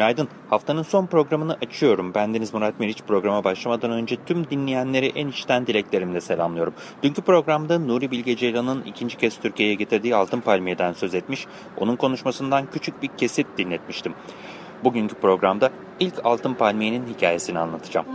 Günaydın. Haftanın son programını açıyorum. Bendeniz Murat Meriç programa başlamadan önce tüm dinleyenleri en içten dileklerimle selamlıyorum. Dünkü programda Nuri Bilge Ceylan'ın ikinci kez Türkiye'ye getirdiği Altın Palmiye'den söz etmiş. Onun konuşmasından küçük bir kesit dinletmiştim. Bugünkü programda ilk Altın Palmiye'nin hikayesini anlatacağım.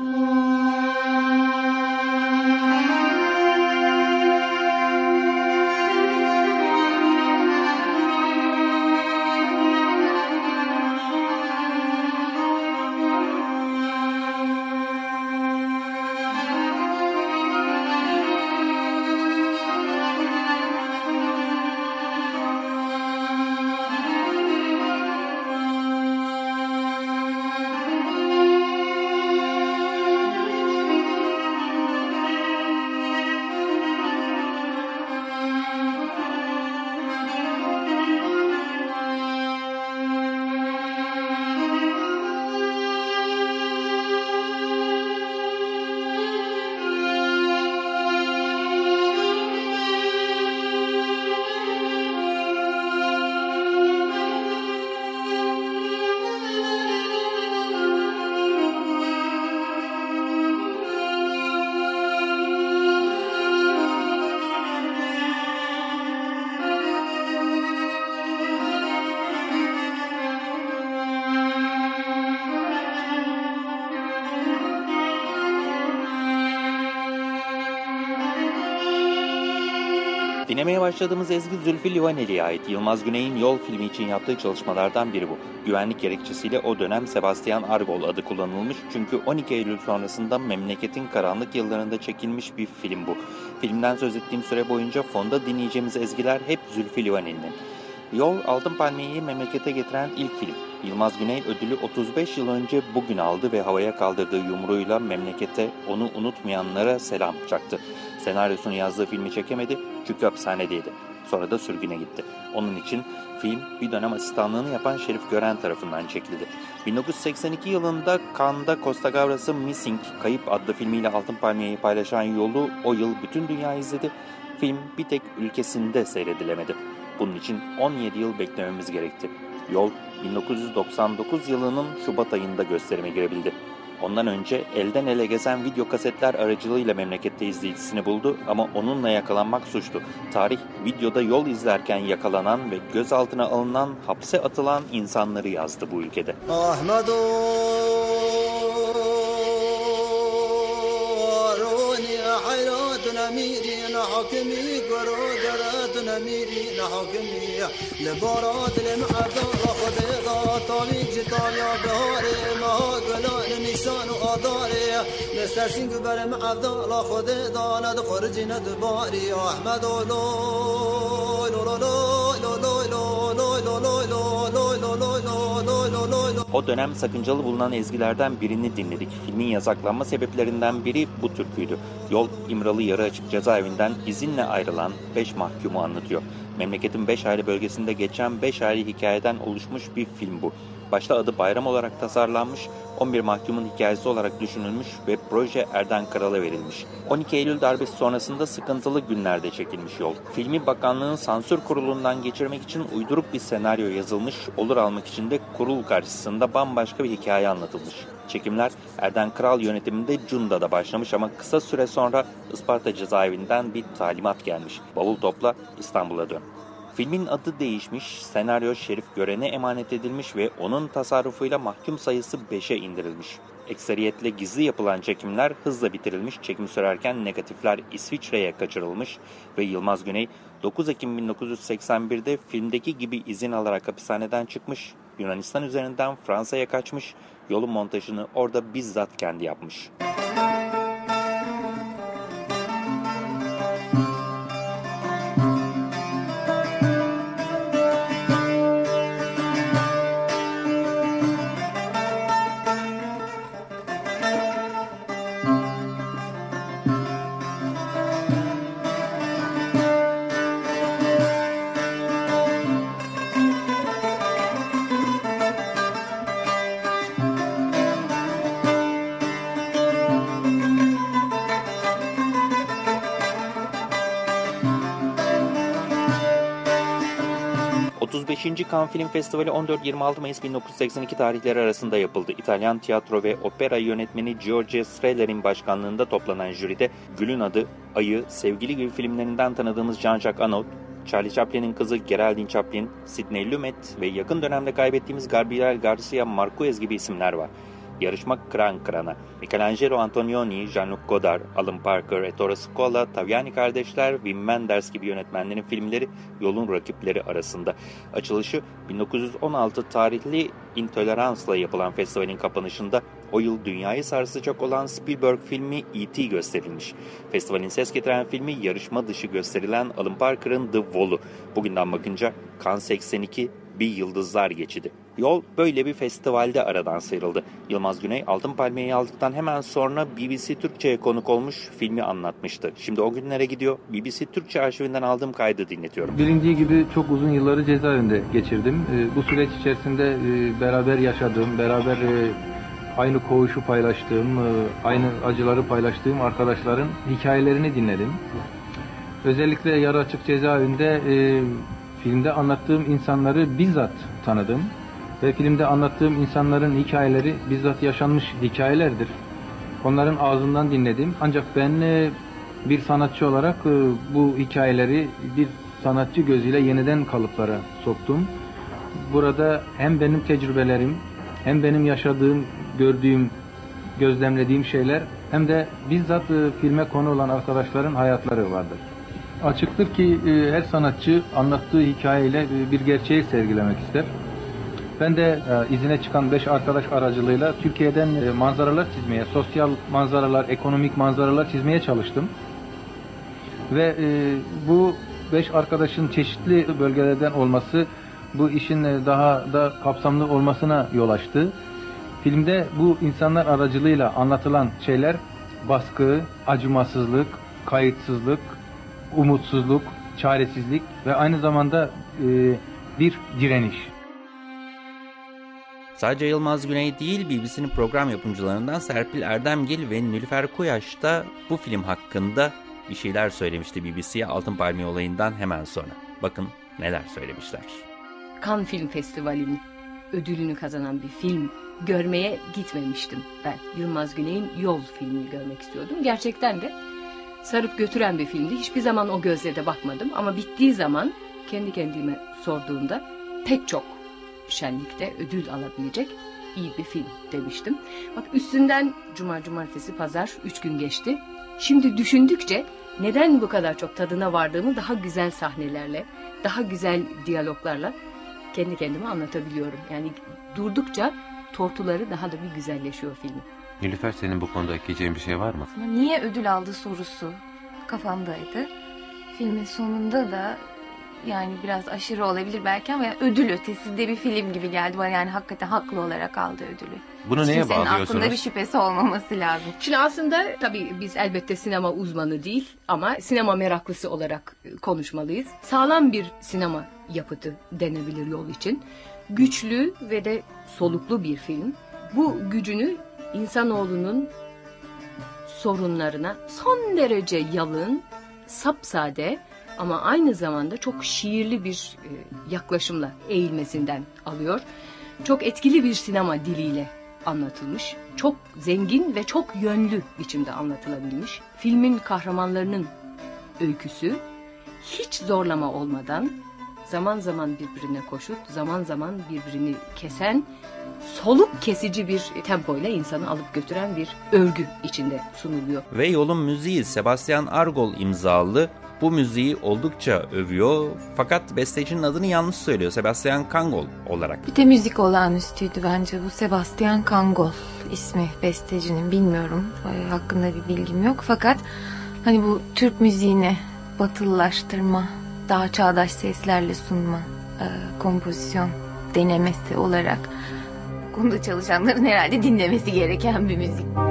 Dinlemeye başladığımız ezgi Zülfü Livaneli'ye ait Yılmaz Güney'in Yol filmi için yaptığı çalışmalardan biri bu. Güvenlik gerekçesiyle o dönem Sebastian Argol adı kullanılmış çünkü 12 Eylül sonrasında memleketin karanlık yıllarında çekilmiş bir film bu. Filmden söz ettiğim süre boyunca fonda dinleyeceğimiz ezgiler hep Zülfü Livaneli'nin. Yol Altın Palmiye'yi memlekete getiren ilk film. Yılmaz Güney ödülü 35 yıl önce bugün aldı ve havaya kaldırdığı yumruğuyla memlekete onu unutmayanlara selam çaktı. Senaryosunu yazdığı filmi çekemedi çünkü hapishanedeydi. Sonra da sürgüne gitti. Onun için film bir dönem asistanlığını yapan Şerif Gören tarafından çekildi. 1982 yılında Cannes'da Costa Gavras'ı Missing Kayıp adlı filmiyle Altın Palmiye'yi paylaşan yolu o yıl bütün dünya izledi. Film bir tek ülkesinde seyredilemedi. Bunun için 17 yıl beklememiz gerekti. Yol 1999 yılının Şubat ayında gösterime girebildi. Ondan önce elden ele gezen video kasetler aracılığıyla memlekette izleyicisini buldu ama onunla yakalanmak suçtu. Tarih videoda yol izlerken yakalanan ve gözaltına alınan, hapse atılan insanları yazdı bu ülkede. Ahmet حكمي قرودرات نميري نحكمي لبارات المعدة خديغا طالي جتال يا بهاري ما قلان نيسان وآداري نستسين قبل معدة لا خديغا ند خرجي ند باري أحمد لو لو لو لو لو لو لو لو لو O dönem sakıncalı bulunan ezgilerden birini dinledik. Filmin yasaklanma sebeplerinden biri bu türküydü. Yol İmralı Yarı Açık cezaevinden izinle ayrılan 5 mahkumu anlatıyor. Memleketin 5 ayrı bölgesinde geçen 5 ayrı hikayeden oluşmuş bir film bu. Başta adı Bayram olarak tasarlanmış, 11 mahkumun hikayesi olarak düşünülmüş ve proje Erden Karal'a verilmiş. 12 Eylül darbesi sonrasında sıkıntılı günlerde çekilmiş yol. Filmi bakanlığın sansür kurulundan geçirmek için uyduruk bir senaryo yazılmış, olur almak için de kurul karşısında bambaşka bir hikaye anlatılmış. Çekimler Erden Kral yönetiminde Cunda'da başlamış ama kısa süre sonra Isparta cezaevinden bir talimat gelmiş. Bavul topla İstanbul'a dön. Filmin adı değişmiş, senaryo Şerif Gören'e emanet edilmiş ve onun tasarrufuyla mahkum sayısı 5'e indirilmiş. Ekseriyetle gizli yapılan çekimler hızla bitirilmiş, çekim sürerken negatifler İsviçre'ye kaçırılmış ve Yılmaz Güney 9 Ekim 1981'de filmdeki gibi izin alarak hapishaneden çıkmış, Yunanistan üzerinden Fransa'ya kaçmış, yolun montajını orada bizzat kendi yapmış. 35. Cannes Film Festivali 14-26 Mayıs 1982 tarihleri arasında yapıldı. İtalyan tiyatro ve opera yönetmeni Giorgio Streller'in başkanlığında toplanan jüride Gül'ün adı, Ayı, Sevgili gibi filmlerinden tanıdığımız Jean-Jacques Annaud, Charlie Chaplin'in kızı Geraldine Chaplin, Sidney Lumet ve yakın dönemde kaybettiğimiz Gabriel Garcia Marquez gibi isimler var. Yarışma kran kırana. Michelangelo Antonioni, Jean-Luc Godard, Alan Parker, Ettore Scola, Taviani kardeşler, Wim Wenders gibi yönetmenlerin filmleri yolun rakipleri arasında. Açılışı 1916 tarihli Intolerans'la yapılan festivalin kapanışında o yıl dünyayı sarsacak olan Spielberg filmi E.T. gösterilmiş. Festivalin ses getiren filmi yarışma dışı gösterilen Alan Parker'ın The Wall'u. Bugünden bakınca Kan 82 bir yıldızlar geçidi. Yol böyle bir festivalde aradan sıyrıldı. Yılmaz Güney Altın Palmiye'yi aldıktan hemen sonra BBC Türkçe'ye konuk olmuş filmi anlatmıştı. Şimdi o günlere gidiyor. BBC Türkçe arşivinden aldığım kaydı dinletiyorum. Bilindiği gibi çok uzun yılları cezaevinde geçirdim. Bu süreç içerisinde beraber yaşadığım, beraber aynı koğuşu paylaştığım, aynı acıları paylaştığım arkadaşların hikayelerini dinledim. Özellikle yarı açık cezaevinde filmde anlattığım insanları bizzat tanıdım ve filmde anlattığım insanların hikayeleri bizzat yaşanmış hikayelerdir. Onların ağzından dinledim. Ancak ben bir sanatçı olarak bu hikayeleri bir sanatçı gözüyle yeniden kalıplara soktum. Burada hem benim tecrübelerim, hem benim yaşadığım, gördüğüm, gözlemlediğim şeyler hem de bizzat filme konu olan arkadaşların hayatları vardır. Açıktır ki her sanatçı anlattığı hikayeyle bir gerçeği sergilemek ister. Ben de izine çıkan beş arkadaş aracılığıyla Türkiye'den manzaralar çizmeye, sosyal manzaralar, ekonomik manzaralar çizmeye çalıştım. Ve bu beş arkadaşın çeşitli bölgelerden olması bu işin daha da kapsamlı olmasına yol açtı. Filmde bu insanlar aracılığıyla anlatılan şeyler baskı, acımasızlık, kayıtsızlık, umutsuzluk, çaresizlik ve aynı zamanda bir direniş. Sadece Yılmaz Güney değil BBC'nin program yapımcılarından Serpil Erdemgil ve Nülfer Kuyaş da bu film hakkında bir şeyler söylemişti BBC'ye Altın Palmiye olayından hemen sonra. Bakın neler söylemişler. Cannes Film Festivali'nin ödülünü kazanan bir film görmeye gitmemiştim ben. Yılmaz Güney'in Yol filmini görmek istiyordum. Gerçekten de sarıp götüren bir filmdi. Hiçbir zaman o gözle de bakmadım ama bittiği zaman kendi kendime sorduğumda pek çok şenlikte ödül alabilecek iyi bir film demiştim. Bak üstünden cuma, cumartesi, pazar üç gün geçti. Şimdi düşündükçe neden bu kadar çok tadına vardığımı daha güzel sahnelerle, daha güzel diyaloglarla kendi kendime anlatabiliyorum. Yani durdukça tortuları daha da bir güzelleşiyor filmin. Nilüfer senin bu konuda ekleyeceğin bir şey var mı? Niye ödül aldı sorusu kafamdaydı. Filmin sonunda da yani biraz aşırı olabilir belki ama yani ödül ötesinde bir film gibi geldi bana. Yani hakikaten haklı olarak aldı ödülü. Bunu neye Kimsenin bağlıyorsunuz? aklında bir şüphesi olmaması lazım. Şimdi aslında tabii biz elbette sinema uzmanı değil ama sinema meraklısı olarak konuşmalıyız. Sağlam bir sinema yapıtı denebilir yol için. Güçlü ve de soluklu bir film. Bu gücünü insanoğlunun sorunlarına son derece yalın, sapsade ama aynı zamanda çok şiirli bir e, yaklaşımla eğilmesinden alıyor. Çok etkili bir sinema diliyle anlatılmış. Çok zengin ve çok yönlü biçimde anlatılabilmiş. Filmin kahramanlarının öyküsü hiç zorlama olmadan zaman zaman birbirine koşup zaman zaman birbirini kesen soluk kesici bir tempoyla insanı alıp götüren bir örgü içinde sunuluyor. Ve yolun müziği Sebastian Argol imzalı bu müziği oldukça övüyor fakat bestecinin adını yanlış söylüyor Sebastian Kangol olarak. Bir de müzik olağanüstüydü bence bu Sebastian Kangol ismi bestecinin bilmiyorum e, hakkında bir bilgim yok fakat hani bu Türk müziğini batılılaştırma daha çağdaş seslerle sunma e, kompozisyon denemesi olarak konuda çalışanların herhalde dinlemesi gereken bir müzik.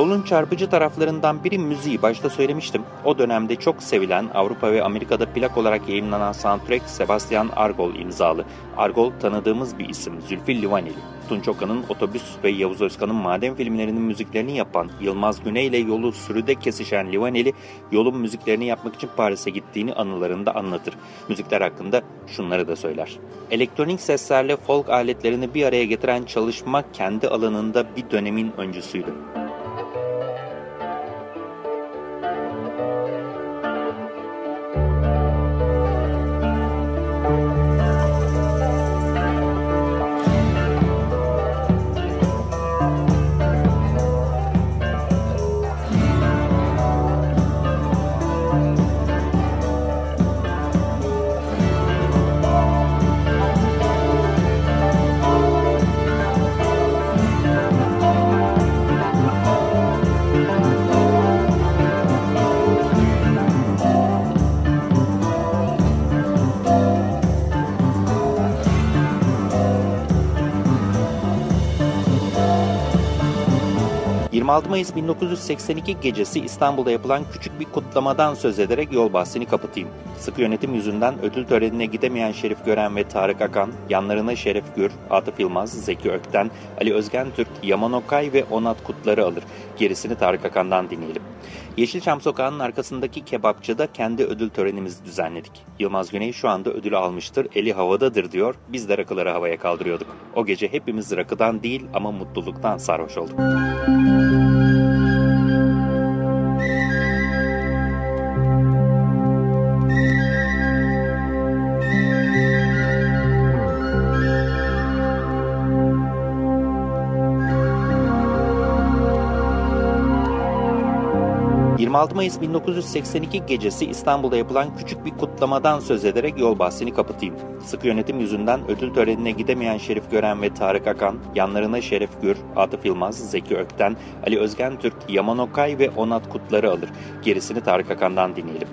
Yolun çarpıcı taraflarından biri müziği başta söylemiştim. O dönemde çok sevilen Avrupa ve Amerika'da plak olarak yayınlanan soundtrack Sebastian Argol imzalı. Argol tanıdığımız bir isim Zülfü Livaneli. Tunç Okan'ın Otobüs ve Yavuz Özkan'ın Maden filmlerinin müziklerini yapan Yılmaz Güney ile yolu sürüde kesişen Livaneli yolun müziklerini yapmak için Paris'e gittiğini anılarında anlatır. Müzikler hakkında şunları da söyler. Elektronik seslerle folk aletlerini bir araya getiren çalışma kendi alanında bir dönemin öncüsüydü. 26 Mayıs 1982 gecesi İstanbul'da yapılan küçük bir kutlamadan söz ederek yol bahsini kapatayım. Sıkı yönetim yüzünden ödül törenine gidemeyen Şerif Gören ve Tarık Akan, yanlarına Şeref Gür, Atıf Yılmaz, Zeki Ökten, Ali Özgen Türk, Yaman Okay ve Onat Kutları alır. Gerisini Tarık Akan'dan dinleyelim. Yeşilçam Sokağı'nın arkasındaki kebapçıda kendi ödül törenimizi düzenledik. Yılmaz Güney şu anda ödülü almıştır, eli havadadır diyor, biz de rakıları havaya kaldırıyorduk. O gece hepimiz rakıdan değil ama mutluluktan sarhoş olduk. 26 Mayıs 1982 gecesi İstanbul'da yapılan küçük bir kutlamadan söz ederek yol bahsini kapatayım. Sıkı yönetim yüzünden ödül törenine gidemeyen Şerif Gören ve Tarık Akan, yanlarına Şeref Gür, Atıf Yılmaz, Zeki Ökten, Ali Özgen Türk, Yaman Okay ve Onat Kutları alır. Gerisini Tarık Akan'dan dinleyelim.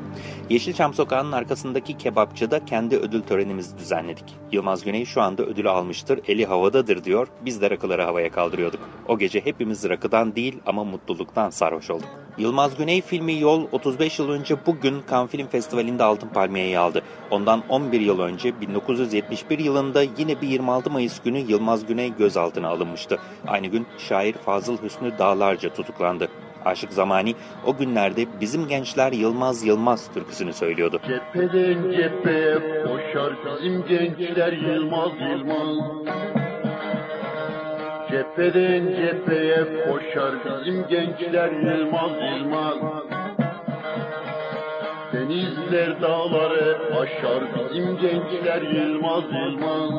Yeşilçam Sokağı'nın arkasındaki kebapçıda kendi ödül törenimizi düzenledik. Yılmaz Güney şu anda ödülü almıştır, eli havadadır diyor, biz de rakıları havaya kaldırıyorduk. O gece hepimiz rakıdan değil ama mutluluktan sarhoş olduk. Yılmaz Güney filmi Yol 35 yıl önce bugün Cannes Film Festivali'nde Altın Palmiye'yi aldı. Ondan 11 yıl önce 1971 yılında yine bir 26 Mayıs günü Yılmaz Güney gözaltına alınmıştı. Aynı gün şair Fazıl Hüsnü Dağlarca tutuklandı. Aşık Zamani o günlerde bizim gençler Yılmaz Yılmaz türküsünü söylüyordu. Cepheden cepheye koşar bizim gençler Yılmaz Yılmaz. Cepheden cepheye koşar bizim gençler Yılmaz Yılmaz. Denizler dağları aşar bizim gençler Yılmaz Yılmaz.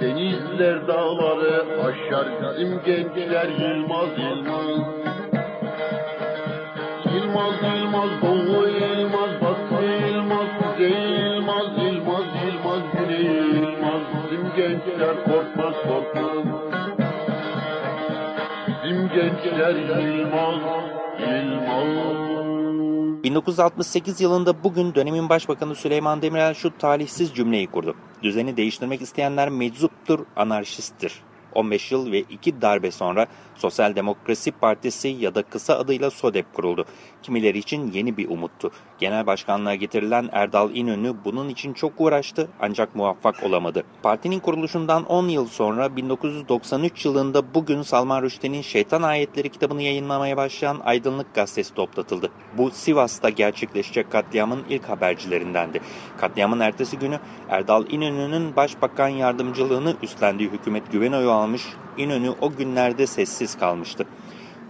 Denizler dağları aşar bizim gençler Yılmaz Yılmaz. Yılmaz Yılmaz Doğu gençler korkmaz korkmaz Bizim gençler Yılmaz Yılmaz 1968 yılında bugün dönemin başbakanı Süleyman Demirel şu talihsiz cümleyi kurdu. Düzeni değiştirmek isteyenler meczuptur, anarşisttir. 15 yıl ve 2 darbe sonra Sosyal Demokrasi Partisi ya da kısa adıyla SODEP kuruldu. Kimileri için yeni bir umuttu. Genel başkanlığa getirilen Erdal İnönü bunun için çok uğraştı ancak muvaffak olamadı. Partinin kuruluşundan 10 yıl sonra 1993 yılında bugün Salman Rushdie'nin Şeytan Ayetleri kitabını yayınlamaya başlayan Aydınlık Gazetesi toplatıldı. Bu Sivas'ta gerçekleşecek katliamın ilk habercilerindendi. Katliamın ertesi günü Erdal İnönü'nün başbakan yardımcılığını üstlendiği hükümet güven oyu almış, İnönü o günlerde sessiz kalmıştı.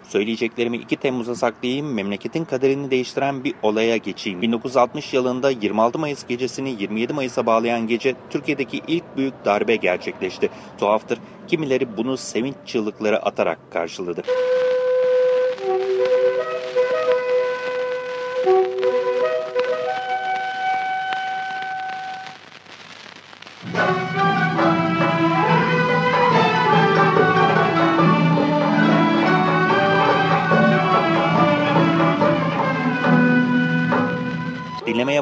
Söyleyeceklerimi 2 Temmuz'a saklayayım, memleketin kaderini değiştiren bir olaya geçeyim. 1960 yılında 26 Mayıs gecesini 27 Mayıs'a bağlayan gece Türkiye'deki ilk büyük darbe gerçekleşti. Tuhaftır, kimileri bunu sevinç çığlıkları atarak karşıladı.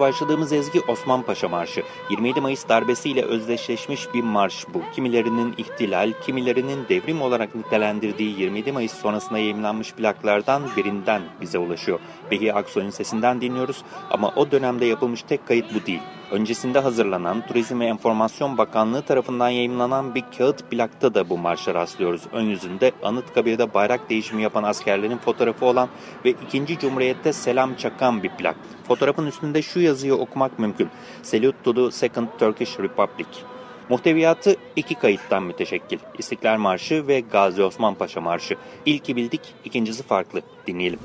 Başladığımız ezgi Osman Paşa Marşı. 27 Mayıs darbesiyle özdeşleşmiş bir marş bu. Kimilerinin ihtilal, kimilerinin devrim olarak nitelendirdiği 27 Mayıs sonrasında yayınlanmış plaklardan birinden bize ulaşıyor. Behi Aksoy'un sesinden dinliyoruz ama o dönemde yapılmış tek kayıt bu değil. Öncesinde hazırlanan Turizm ve Enformasyon Bakanlığı tarafından yayınlanan bir kağıt plakta da bu marşa rastlıyoruz. Ön yüzünde Anıtkabir'de bayrak değişimi yapan askerlerin fotoğrafı olan ve 2. Cumhuriyet'te selam çakan bir plak. Fotoğrafın üstünde şu yazıyı okumak mümkün. Salute to the Second Turkish Republic. Muhteviyatı iki kayıttan müteşekkil. İstiklal Marşı ve Gazi Osman Paşa Marşı. İlki bildik, ikincisi farklı. Dinleyelim.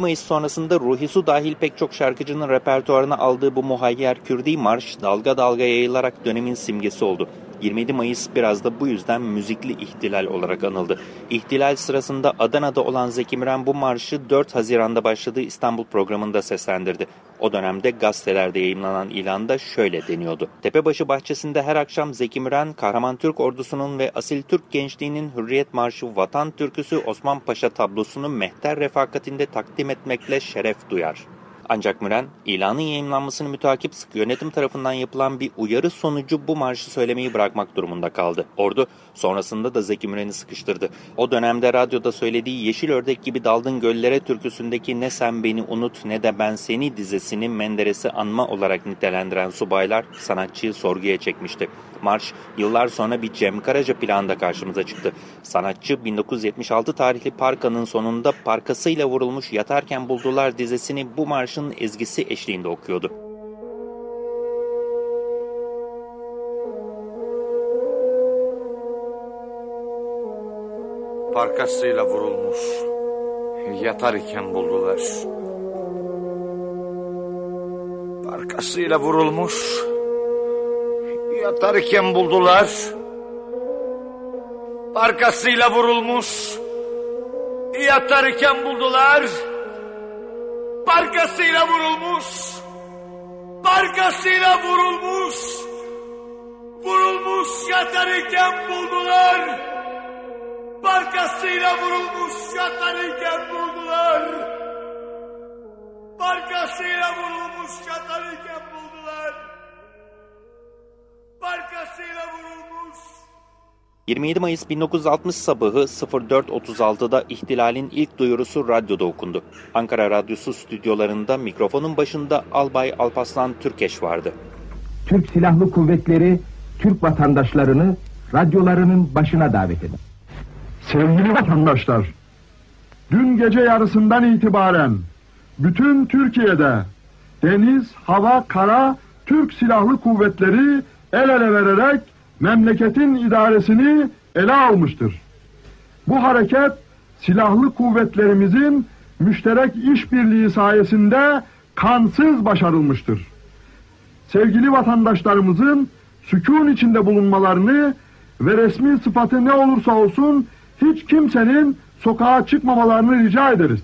Mayıs sonrasında Ruhi Su dahil pek çok şarkıcının repertuarına aldığı bu muhayyer Kürdi marş dalga dalga yayılarak dönemin simgesi oldu. 27 Mayıs biraz da bu yüzden müzikli ihtilal olarak anıldı. İhtilal sırasında Adana'da olan Zeki Müren bu marşı 4 Haziran'da başladığı İstanbul programında seslendirdi. O dönemde gazetelerde yayınlanan ilanda şöyle deniyordu. Tepebaşı bahçesinde her akşam Zeki Müren, Kahraman Türk ordusunun ve asil Türk gençliğinin Hürriyet Marşı Vatan Türküsü Osman Paşa tablosunu mehter refakatinde takdim etmekle şeref duyar. Ancak Müren, ilanın yayınlanmasını mütakip sık yönetim tarafından yapılan bir uyarı sonucu bu marşı söylemeyi bırakmak durumunda kaldı. Ordu sonrasında da Zeki Müren'i sıkıştırdı. O dönemde radyoda söylediği Yeşil Ördek gibi daldın göllere türküsündeki ne sen beni unut ne de ben seni dizesini Menderes'i anma olarak nitelendiren subaylar sanatçıyı sorguya çekmişti. Marş yıllar sonra bir Cem Karaca planında karşımıza çıktı. Sanatçı 1976 tarihli Parka'nın sonunda parkasıyla vurulmuş Yatarken Buldular dizesini bu marşın ezgisi eşliğinde okuyordu. Parkasıyla vurulmuş. Yatar iken buldular. Parkasıyla vurulmuş Yatarken buldular. Arkasıyla vurulmuş. Yatarken buldular. Arkasıyla vurulmuş. Arkasıyla vurulmuş. Vurulmuş yatarken buldular. Arkasıyla vurulmuş yatarken buldular. Arkasıyla vurulmuş yatarken buldular. Barkasıyla vurulmuş. 27 Mayıs 1960 sabahı 04.36'da ihtilalin ilk duyurusu radyoda okundu. Ankara Radyosu stüdyolarında mikrofonun başında Albay Alpaslan Türkeş vardı. Türk Silahlı Kuvvetleri Türk vatandaşlarını radyolarının başına davet eder. Sevgili vatandaşlar, dün gece yarısından itibaren bütün Türkiye'de deniz, hava, kara Türk Silahlı Kuvvetleri el ele vererek memleketin idaresini ele almıştır. Bu hareket silahlı kuvvetlerimizin müşterek işbirliği sayesinde kansız başarılmıştır. Sevgili vatandaşlarımızın sükun içinde bulunmalarını ve resmi sıfatı ne olursa olsun hiç kimsenin sokağa çıkmamalarını rica ederiz.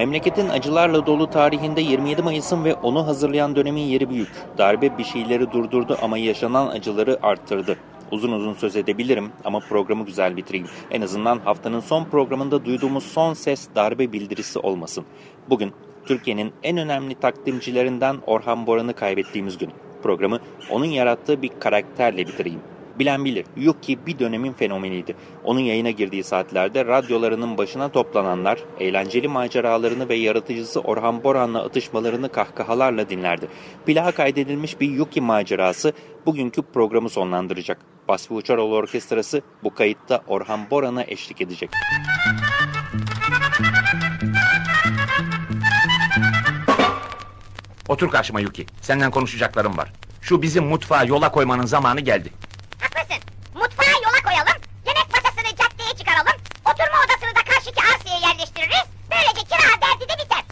Memleketin acılarla dolu tarihinde 27 Mayıs'ın ve onu hazırlayan dönemin yeri büyük. Darbe bir şeyleri durdurdu ama yaşanan acıları arttırdı. Uzun uzun söz edebilirim ama programı güzel bitireyim. En azından haftanın son programında duyduğumuz son ses darbe bildirisi olmasın. Bugün Türkiye'nin en önemli takdimcilerinden Orhan Boran'ı kaybettiğimiz gün. Programı onun yarattığı bir karakterle bitireyim. Bilen bilir, Yuki bir dönemin fenomeniydi. Onun yayına girdiği saatlerde radyolarının başına toplananlar, eğlenceli maceralarını ve yaratıcısı Orhan Boran'la atışmalarını kahkahalarla dinlerdi. Plağa kaydedilmiş bir Yuki macerası bugünkü programı sonlandıracak. Basri Uçaroğlu Orkestrası bu kayıtta Orhan Boran'a eşlik edecek. Otur karşıma Yuki. Senden konuşacaklarım var. Şu bizim mutfağı yola koymanın zamanı geldi.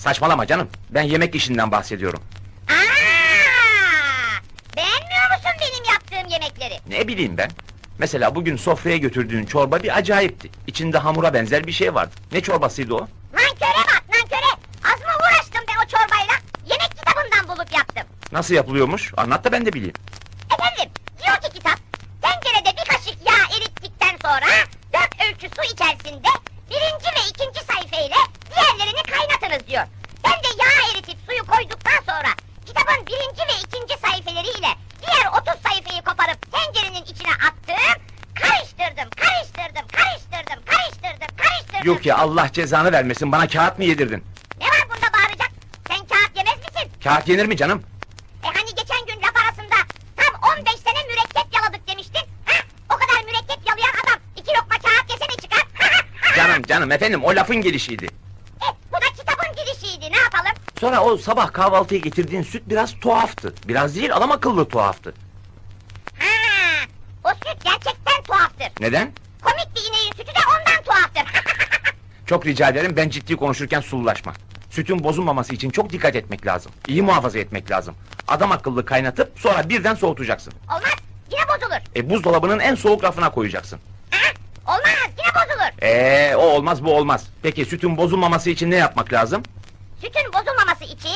Saçmalama canım. Ben yemek işinden bahsediyorum. Aa! Beğenmiyor musun benim yaptığım yemekleri? Ne bileyim ben. Mesela bugün sofraya götürdüğün çorba bir acayipti. İçinde hamura benzer bir şey vardı. Ne çorbasıydı o? Nanköre bak nanköre. Az mı uğraştım ben o çorbayla? Yemek kitabından bulup yaptım. Nasıl yapılıyormuş? Anlat da ben de bileyim. Efendim diyor ki kitap. Tencerede bir kaşık yağ erittikten sonra dört ölçü su içerisinde Allah cezanı vermesin bana kağıt mı yedirdin? Ne var bunda bağıracak? Sen kağıt yemez misin? Kağıt yenir mi canım? E hani geçen gün laf arasında tam 15 sene mürekkep yaladık demiştin. Ha? O kadar mürekkep yalayan adam iki lokma kağıt yese ne çıkar? Canım canım efendim o lafın gelişiydi. e, bu da kitabın girişiydi ne yapalım? Sonra o sabah kahvaltıya getirdiğin süt biraz tuhaftı. Biraz değil adam akıllı tuhaftı. Ha, o süt gerçekten tuhaftır. Neden? Çok rica ederim ben ciddi konuşurken sullaşma. Sütün bozulmaması için çok dikkat etmek lazım. İyi muhafaza etmek lazım. Adam akıllı kaynatıp sonra birden soğutacaksın. Olmaz yine bozulur. E buzdolabının en soğuk rafına koyacaksın. Olmaz yine bozulur. Ee o olmaz bu olmaz. Peki sütün bozulmaması için ne yapmak lazım? Sütün bozulmaması için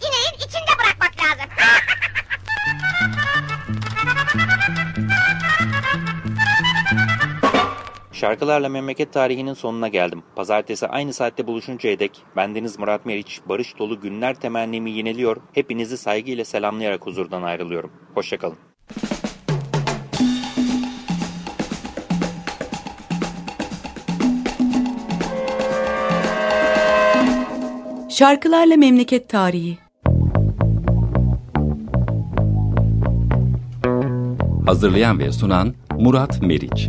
ineğin içinde bırakmak lazım. Şarkılarla memleket tarihinin sonuna geldim. Pazartesi aynı saatte buluşuncaya dek bendeniz Murat Meriç, barış dolu günler temennimi yineliyor, hepinizi saygıyla selamlayarak huzurdan ayrılıyorum. Hoşçakalın. Şarkılarla Memleket Tarihi Hazırlayan ve sunan Murat Meriç